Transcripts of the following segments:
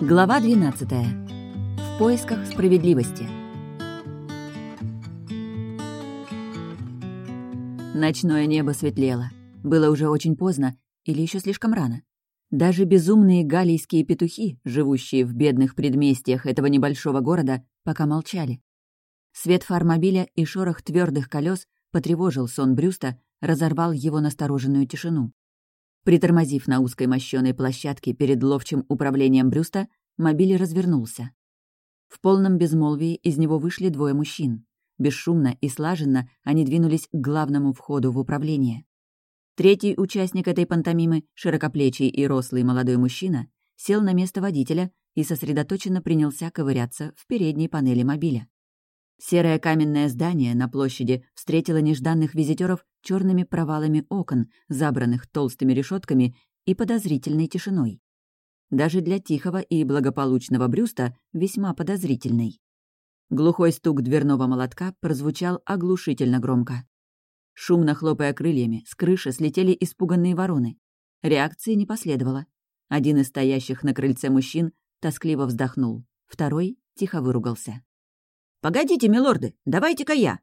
Глава 12. В поисках справедливости. Ночное небо светлело. Было уже очень поздно или еще слишком рано. Даже безумные галийские петухи, живущие в бедных предместьях этого небольшого города, пока молчали. Свет фармобиля и шорох твердых колес потревожил сон Брюста, разорвал его настороженную тишину. Притормозив на узкой мощёной площадке перед ловчим управлением Брюста, мобиль развернулся. В полном безмолвии из него вышли двое мужчин. Бесшумно и слаженно они двинулись к главному входу в управление. Третий участник этой пантомимы, широкоплечий и рослый молодой мужчина, сел на место водителя и сосредоточенно принялся ковыряться в передней панели мобиля. Серое каменное здание на площади встретило нежданных визитеров черными провалами окон, забранных толстыми решетками и подозрительной тишиной. Даже для тихого и благополучного Брюста весьма подозрительной. Глухой стук дверного молотка прозвучал оглушительно громко. Шумно хлопая крыльями, с крыши слетели испуганные вороны. Реакции не последовало. Один из стоящих на крыльце мужчин тоскливо вздохнул, второй тихо выругался. «Погодите, милорды, давайте-ка я!»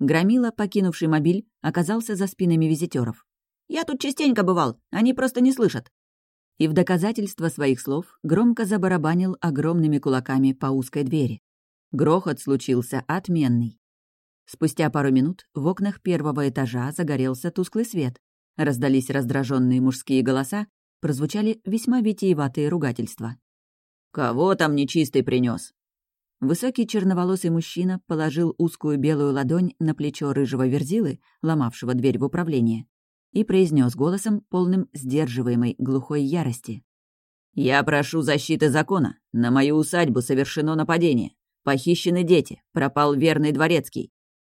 Громила, покинувший мобиль, оказался за спинами визитеров. «Я тут частенько бывал, они просто не слышат». И в доказательство своих слов громко забарабанил огромными кулаками по узкой двери. Грохот случился отменный. Спустя пару минут в окнах первого этажа загорелся тусклый свет. Раздались раздраженные мужские голоса, прозвучали весьма витиеватые ругательства. «Кого там нечистый принес? Высокий черноволосый мужчина положил узкую белую ладонь на плечо рыжего верзилы, ломавшего дверь в управление, и произнес голосом, полным сдерживаемой глухой ярости. «Я прошу защиты закона. На мою усадьбу совершено нападение. Похищены дети. Пропал верный дворецкий.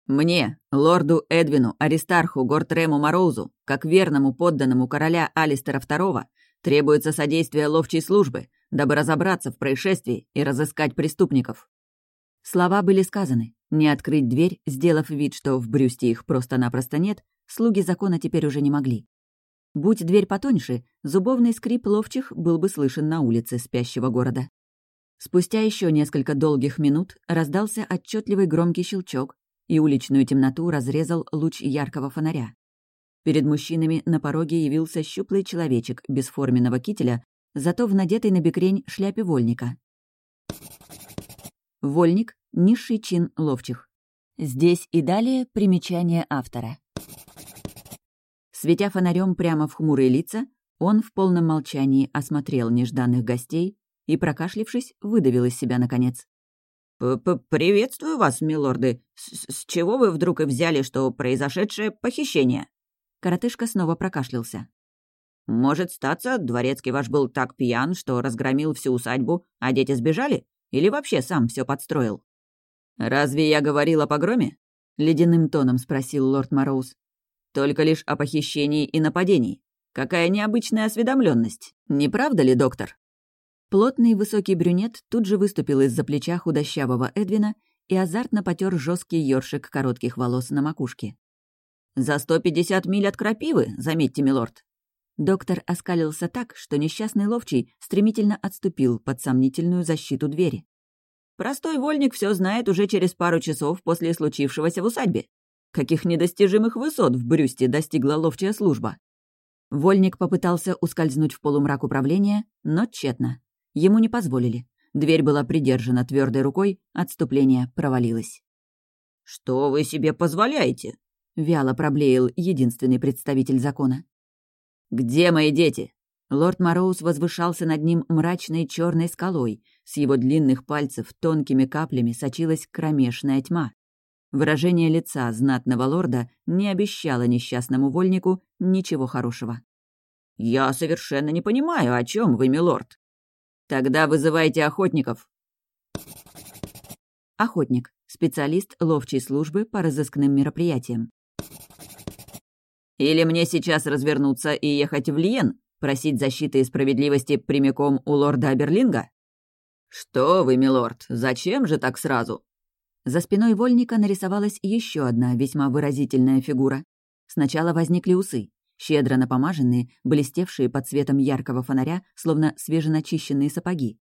Мне, лорду Эдвину Аристарху Гортрему Мороузу, как верному подданному короля Алистера II, требуется содействие ловчей службы, дабы разобраться в происшествии и разыскать преступников. Слова были сказаны. Не открыть дверь, сделав вид, что в брюсте их просто-напросто нет, слуги закона теперь уже не могли. Будь дверь потоньше, зубовный скрип ловчих был бы слышен на улице спящего города. Спустя еще несколько долгих минут раздался отчетливый громкий щелчок, и уличную темноту разрезал луч яркого фонаря. Перед мужчинами на пороге явился щуплый человечек бесформенного кителя, зато в надетой на бекрень шляпе вольника. Вольник — низший чин ловчих. Здесь и далее примечание автора. Светя фонарем прямо в хмурые лица, он в полном молчании осмотрел нежданных гостей и, прокашлившись, выдавил из себя наконец. П -п «Приветствую вас, милорды. С, с чего вы вдруг и взяли, что произошедшее похищение?» Коротышка снова прокашлялся. «Может, статься, дворецкий ваш был так пьян, что разгромил всю усадьбу, а дети сбежали? Или вообще сам все подстроил?» «Разве я говорил о погроме?» — ледяным тоном спросил лорд Мороуз. «Только лишь о похищении и нападении. Какая необычная осведомленность, не правда ли, доктор?» Плотный высокий брюнет тут же выступил из-за плеча худощавого Эдвина и азартно потер жесткий ёршик коротких волос на макушке. «За сто пятьдесят миль от крапивы, заметьте, милорд». Доктор оскалился так, что несчастный ловчий стремительно отступил под сомнительную защиту двери. «Простой вольник все знает уже через пару часов после случившегося в усадьбе. Каких недостижимых высот в Брюсте достигла ловчая служба?» Вольник попытался ускользнуть в полумрак управления, но тщетно. Ему не позволили. Дверь была придержана твердой рукой, отступление провалилось. «Что вы себе позволяете?» — вяло проблеял единственный представитель закона. «Где мои дети?» Лорд Мороуз возвышался над ним мрачной черной скалой. С его длинных пальцев тонкими каплями сочилась кромешная тьма. Выражение лица знатного лорда не обещало несчастному вольнику ничего хорошего. «Я совершенно не понимаю, о чем вы, милорд». «Тогда вызывайте охотников». Охотник. Специалист ловчей службы по разыскным мероприятиям. Или мне сейчас развернуться и ехать в Лиен, просить защиты и справедливости прямиком у лорда Аберлинга? Что вы, милорд, зачем же так сразу? За спиной вольника нарисовалась еще одна весьма выразительная фигура. Сначала возникли усы, щедро напомаженные, блестевшие под светом яркого фонаря, словно свеженачищенные сапоги.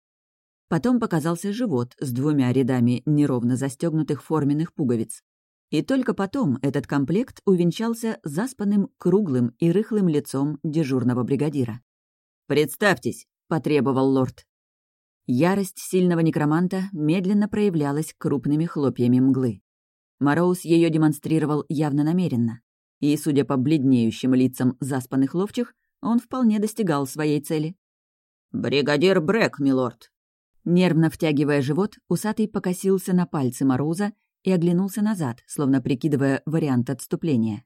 Потом показался живот с двумя рядами неровно застегнутых форменных пуговиц. И только потом этот комплект увенчался заспанным, круглым и рыхлым лицом дежурного бригадира. «Представьтесь», — потребовал лорд. Ярость сильного некроманта медленно проявлялась крупными хлопьями мглы. Мороз ее демонстрировал явно намеренно. И, судя по бледнеющим лицам заспанных ловчих, он вполне достигал своей цели. «Бригадир Брэк, милорд!» Нервно втягивая живот, усатый покосился на пальцы Мороза и оглянулся назад, словно прикидывая вариант отступления.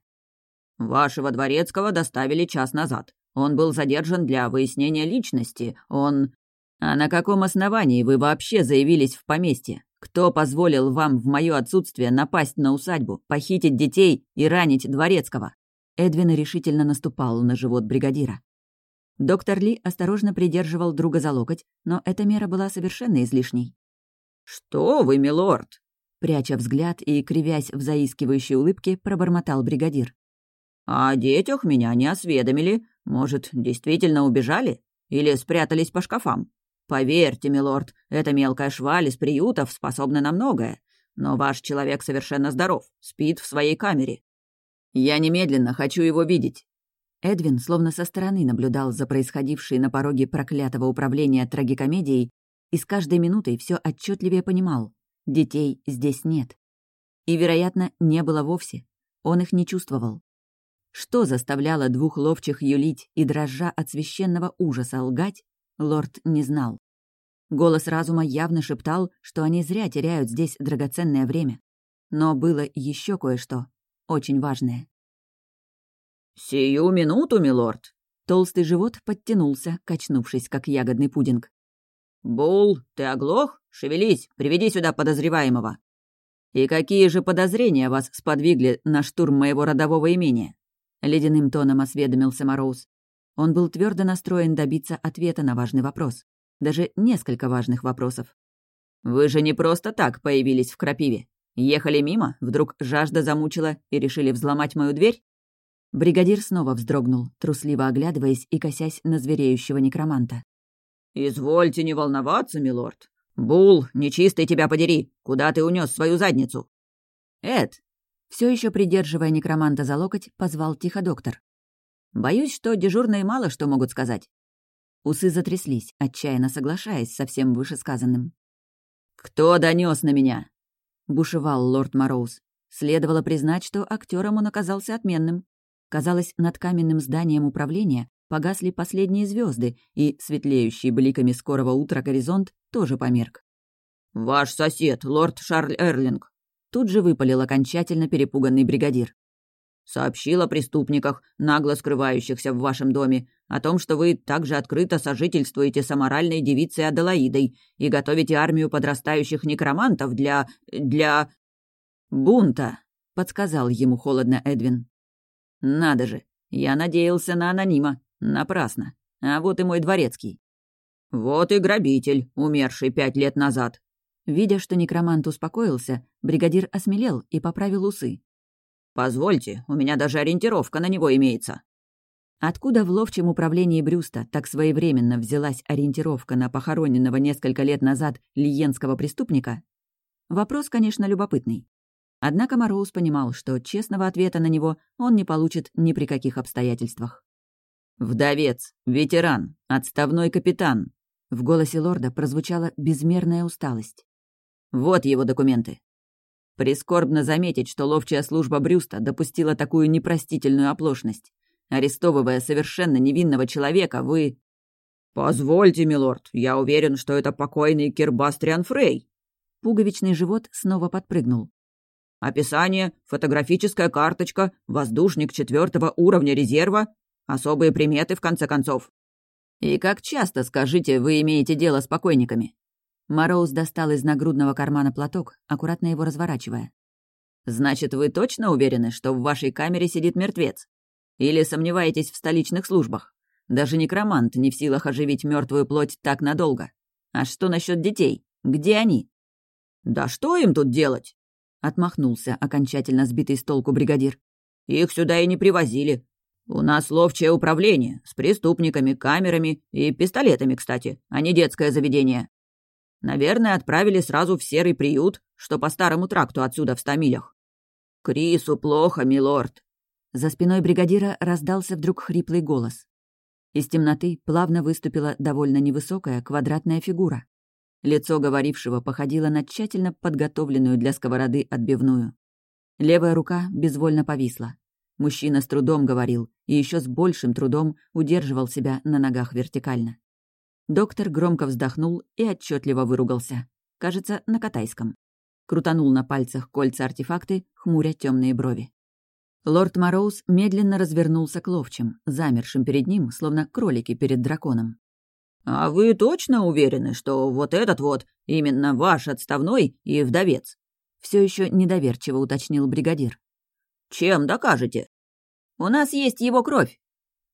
«Вашего дворецкого доставили час назад. Он был задержан для выяснения личности. Он...» «А на каком основании вы вообще заявились в поместье? Кто позволил вам в мое отсутствие напасть на усадьбу, похитить детей и ранить дворецкого?» Эдвин решительно наступал на живот бригадира. Доктор Ли осторожно придерживал друга за локоть, но эта мера была совершенно излишней. «Что вы, милорд?» Пряча взгляд и кривясь в заискивающей улыбке, пробормотал бригадир. «О детях меня не осведомили. Может, действительно убежали? Или спрятались по шкафам? Поверьте, милорд, эта мелкая шваль из приютов способна на многое. Но ваш человек совершенно здоров, спит в своей камере. Я немедленно хочу его видеть». Эдвин словно со стороны наблюдал за происходившей на пороге проклятого управления трагикомедией и с каждой минутой все отчетливее понимал — детей здесь нет. И, вероятно, не было вовсе. Он их не чувствовал. Что заставляло двух ловчих юлить и, дрожа от священного ужаса, лгать, лорд не знал. Голос разума явно шептал, что они зря теряют здесь драгоценное время. Но было еще кое-что, очень важное. «Сию минуту, милорд!» Толстый живот подтянулся, качнувшись, как ягодный пудинг. «Бул, ты оглох? Шевелись, приведи сюда подозреваемого!» «И какие же подозрения вас сподвигли на штурм моего родового имения?» Ледяным тоном осведомился Мороз. Он был твердо настроен добиться ответа на важный вопрос. Даже несколько важных вопросов. «Вы же не просто так появились в крапиве. Ехали мимо, вдруг жажда замучила и решили взломать мою дверь?» Бригадир снова вздрогнул, трусливо оглядываясь и косясь на звереющего некроманта. «Извольте не волноваться, милорд. Бул, нечистый тебя подери! Куда ты унес свою задницу?» «Эд!» Все еще придерживая некроманта за локоть, позвал тихо доктор. «Боюсь, что дежурные мало что могут сказать». Усы затряслись, отчаянно соглашаясь со всем вышесказанным. «Кто донес на меня?» бушевал лорд Мороуз. Следовало признать, что актером он оказался отменным. Казалось, над каменным зданием управления погасли последние звезды, и светлеющий бликами скорого утра горизонт тоже померк. «Ваш сосед, лорд Шарль Эрлинг», тут же выпалил окончательно перепуганный бригадир. «Сообщил о преступниках, нагло скрывающихся в вашем доме, о том, что вы также открыто сожительствуете с аморальной девицей Аделаидой и готовите армию подрастающих некромантов для... для... бунта», — подсказал ему холодно Эдвин. «Надо же, я надеялся на анонима. Напрасно. А вот и мой дворецкий». «Вот и грабитель, умерший пять лет назад». Видя, что некромант успокоился, бригадир осмелел и поправил усы. «Позвольте, у меня даже ориентировка на него имеется». Откуда в ловчем управлении Брюста так своевременно взялась ориентировка на похороненного несколько лет назад лиенского преступника? Вопрос, конечно, любопытный. Однако Мороуз понимал, что честного ответа на него он не получит ни при каких обстоятельствах. «Вдовец, ветеран, отставной капитан», в голосе лорда прозвучала безмерная усталость. «Вот его документы. Прискорбно заметить, что ловчая служба Брюста допустила такую непростительную оплошность. Арестовывая совершенно невинного человека, вы...» «Позвольте, милорд, я уверен, что это покойный Кирбастриан Фрей». Пуговичный живот снова подпрыгнул. «Описание, фотографическая карточка, воздушник четвертого уровня резерва, особые приметы, в конце концов». «И как часто, скажите, вы имеете дело с покойниками?» Мороз достал из нагрудного кармана платок, аккуратно его разворачивая. «Значит, вы точно уверены, что в вашей камере сидит мертвец?» Или сомневаетесь в столичных службах? Даже некромант не в силах оживить мертвую плоть так надолго. А что насчет детей? Где они? Да что им тут делать? Отмахнулся окончательно сбитый с толку бригадир. Их сюда и не привозили. У нас ловчее управление, с преступниками, камерами и пистолетами, кстати, а не детское заведение. Наверное, отправили сразу в серый приют, что по старому тракту отсюда в ста милях. Крису плохо, милорд. За спиной бригадира раздался вдруг хриплый голос. Из темноты плавно выступила довольно невысокая квадратная фигура. Лицо говорившего походило на тщательно подготовленную для сковороды отбивную. Левая рука безвольно повисла. Мужчина с трудом говорил и еще с большим трудом удерживал себя на ногах вертикально. Доктор громко вздохнул и отчетливо выругался. Кажется, на катайском. Крутанул на пальцах кольца-артефакты, хмуря темные брови. Лорд Мороуз медленно развернулся к ловчим, замершим перед ним, словно кролики перед драконом. «А вы точно уверены, что вот этот вот именно ваш отставной и вдовец?» Все еще недоверчиво уточнил бригадир. «Чем докажете?» «У нас есть его кровь!»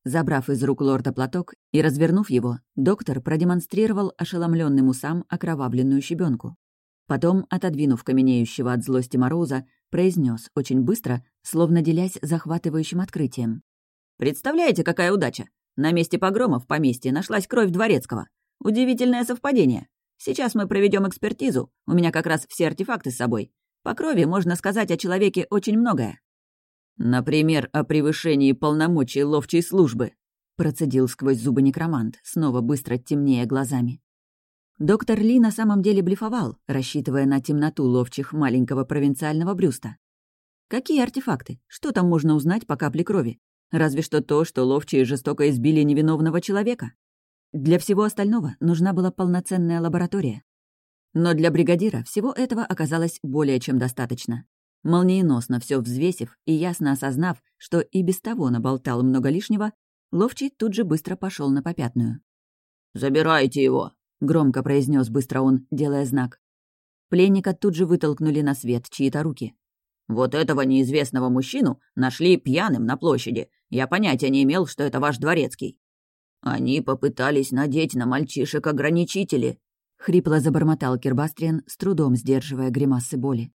Забрав из рук лорда платок и развернув его, доктор продемонстрировал ошеломленным усам окровавленную щебенку. Потом, отодвинув каменеющего от злости Мороза, произнес очень быстро, словно делясь захватывающим открытием. «Представляете, какая удача! На месте погрома в поместье нашлась кровь дворецкого. Удивительное совпадение. Сейчас мы проведем экспертизу. У меня как раз все артефакты с собой. По крови можно сказать о человеке очень многое». «Например, о превышении полномочий ловчей службы», процедил сквозь зубы некромант, снова быстро темнее глазами. Доктор Ли на самом деле блефовал, рассчитывая на темноту ловчих маленького провинциального брюста. Какие артефакты? Что там можно узнать по капле крови? Разве что то, что ловчие жестоко избили невиновного человека. Для всего остального нужна была полноценная лаборатория. Но для бригадира всего этого оказалось более чем достаточно. Молниеносно все взвесив и ясно осознав, что и без того наболтал много лишнего, Ловчий тут же быстро пошел на попятную. «Забирайте его!» — громко произнес быстро он, делая знак. Пленника тут же вытолкнули на свет чьи-то руки. «Вот этого неизвестного мужчину нашли пьяным на площади. Я понятия не имел, что это ваш дворецкий». «Они попытались надеть на мальчишек ограничители», — хрипло забормотал Кирбастриан, с трудом сдерживая гримасы боли.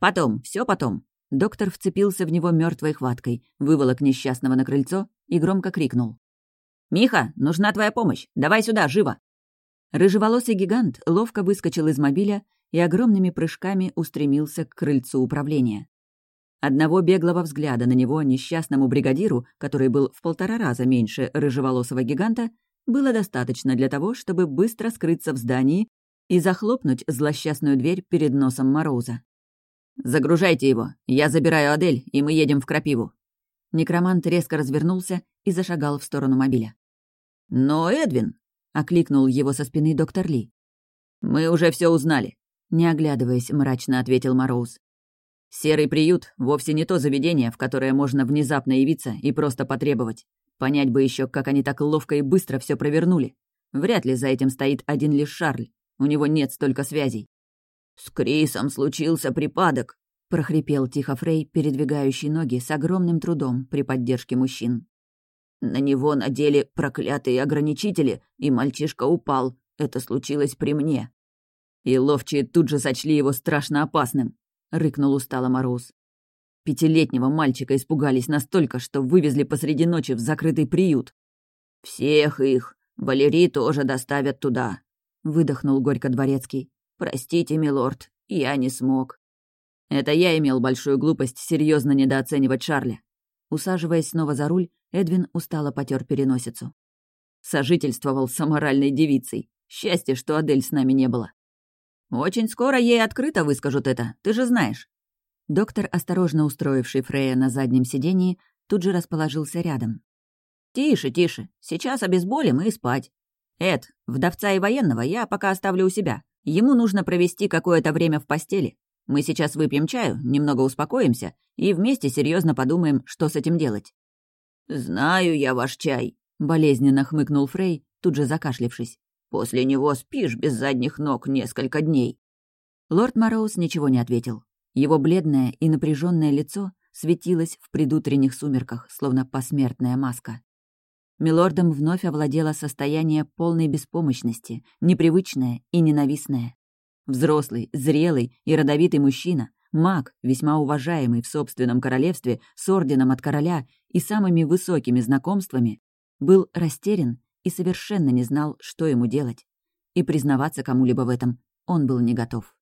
«Потом, все потом». Доктор вцепился в него мертвой хваткой, выволок несчастного на крыльцо и громко крикнул. «Миха, нужна твоя помощь! Давай сюда, живо!» Рыжеволосый гигант ловко выскочил из мобиля и огромными прыжками устремился к крыльцу управления. Одного беглого взгляда на него несчастному бригадиру, который был в полтора раза меньше рыжеволосого гиганта, было достаточно для того, чтобы быстро скрыться в здании и захлопнуть злосчастную дверь перед носом Мороза. «Загружайте его. Я забираю Адель, и мы едем в Крапиву». Некромант резко развернулся и зашагал в сторону мобиля. «Но, Эдвин, — окликнул его со спины доктор Ли. «Мы уже все узнали», — не оглядываясь, мрачно ответил Мороуз. «Серый приют — вовсе не то заведение, в которое можно внезапно явиться и просто потребовать. Понять бы еще, как они так ловко и быстро все провернули. Вряд ли за этим стоит один лишь Шарль. У него нет столько связей». «С Крисом случился припадок», — прохрипел тихо Фрей, передвигающий ноги с огромным трудом при поддержке мужчин. На него надели проклятые ограничители, и мальчишка упал. Это случилось при мне. И ловчие тут же сочли его страшно опасным, — рыкнул устало Мороз. Пятилетнего мальчика испугались настолько, что вывезли посреди ночи в закрытый приют. «Всех их. Валерий тоже доставят туда», — выдохнул горько дворецкий. «Простите, милорд, я не смог». Это я имел большую глупость серьезно недооценивать Шарля. Усаживаясь снова за руль, Эдвин устало потер переносицу. Сожительствовал с аморальной девицей. Счастье, что Адель с нами не было. Очень скоро ей открыто выскажут это, ты же знаешь. Доктор, осторожно устроивший Фрея на заднем сидении, тут же расположился рядом. «Тише, тише. Сейчас обезболим и спать. Эд, вдовца и военного я пока оставлю у себя. Ему нужно провести какое-то время в постели. Мы сейчас выпьем чаю, немного успокоимся и вместе серьезно подумаем, что с этим делать. «Знаю я ваш чай», — болезненно хмыкнул Фрей, тут же закашлившись. «После него спишь без задних ног несколько дней». Лорд Мороуз ничего не ответил. Его бледное и напряженное лицо светилось в предутренних сумерках, словно посмертная маска. Милордом вновь овладело состояние полной беспомощности, непривычное и ненавистное. Взрослый, зрелый и родовитый мужчина, маг, весьма уважаемый в собственном королевстве, с орденом от короля и самыми высокими знакомствами, был растерян и совершенно не знал, что ему делать. и признаваться кому-либо в этом он был не готов.